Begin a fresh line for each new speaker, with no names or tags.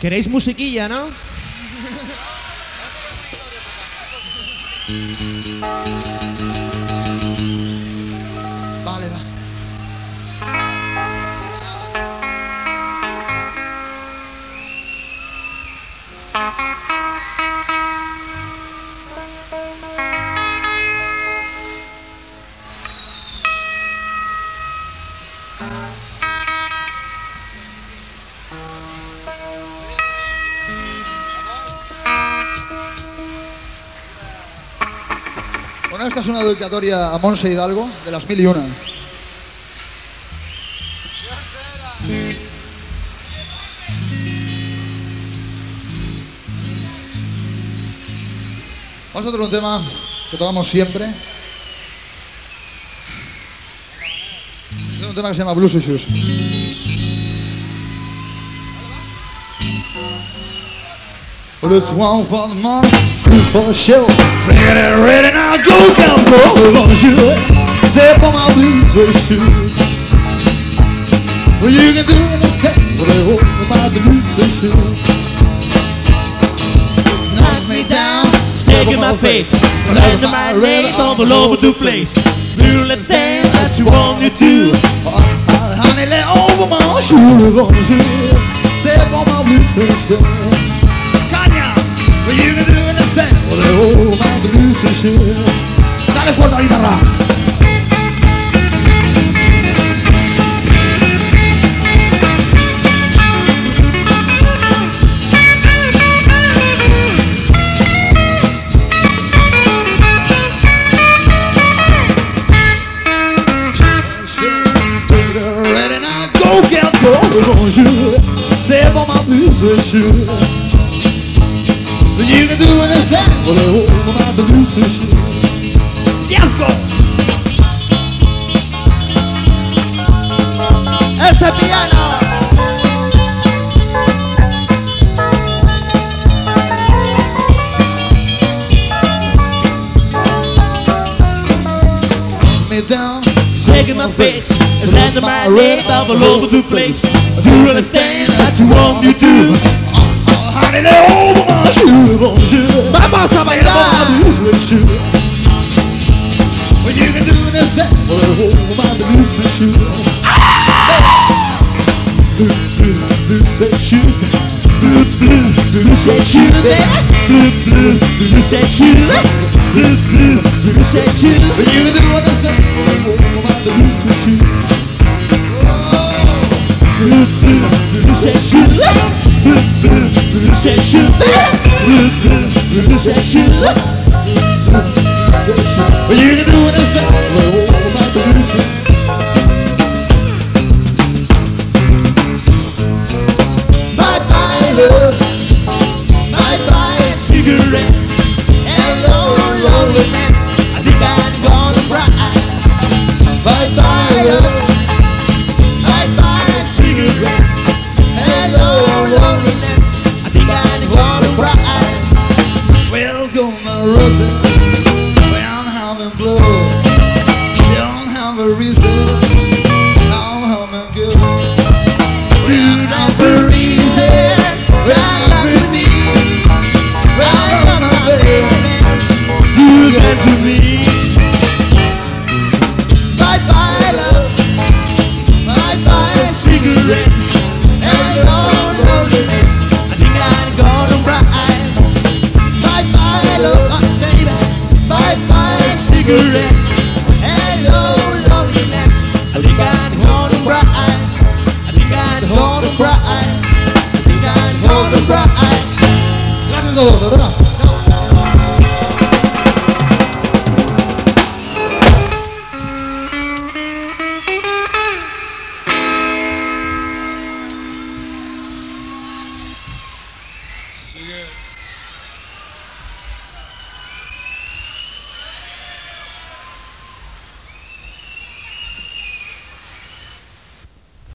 ¿Queréis musiquilla, no?
Vale, va. Bueno, esta es una dedicatoria a Monse Hidalgo de las mil y una. Vamos a hacer un tema que tocamos siempre. Es un tema que se llama Blues Issues. It's one for the two for the show. Bring it ready now, go, go, go. It. Step on my blues shoes. Well, you can do anything with a hold my blues shoes. Knock me down,
Stick in my face, slander my name all over the place. Do the thing that you want me to.
Uh, honey, lay over my shoes. It. Step on my blues shoes. si, fora Dale fuerte a la guitarra. Ready now, go get go, C'est bon ma plus, je You can do anything shoes. Yes, go.
Ese piano.
Me down.
In my face, slander my name all over the place. I Do anything that you want me to.
Oh, honey, lay over my shoes on you.
Vamos a
Step on my
bailar.
blues shoes. Well, you can do anything a hold my blues shoes. Blue, blue, blue shoes. Blue, blue,
Say shoes.
Blue, blue,
Say shoes.
Blue, blue,
Say shoes.
You can do anything a hold my blues
Baby. Say shoes.
But you can do anything with a hold my shoes.
Bye to me. Bye bye love. Bye bye cigarettes. Hello loneliness. I think I'm gonna. Bye bye love, baby. Bye bye cigarettes. Hello loneliness. I think I'm gonna. I think I'm gonna. I think I'm gonna cry.
Gracias a todos,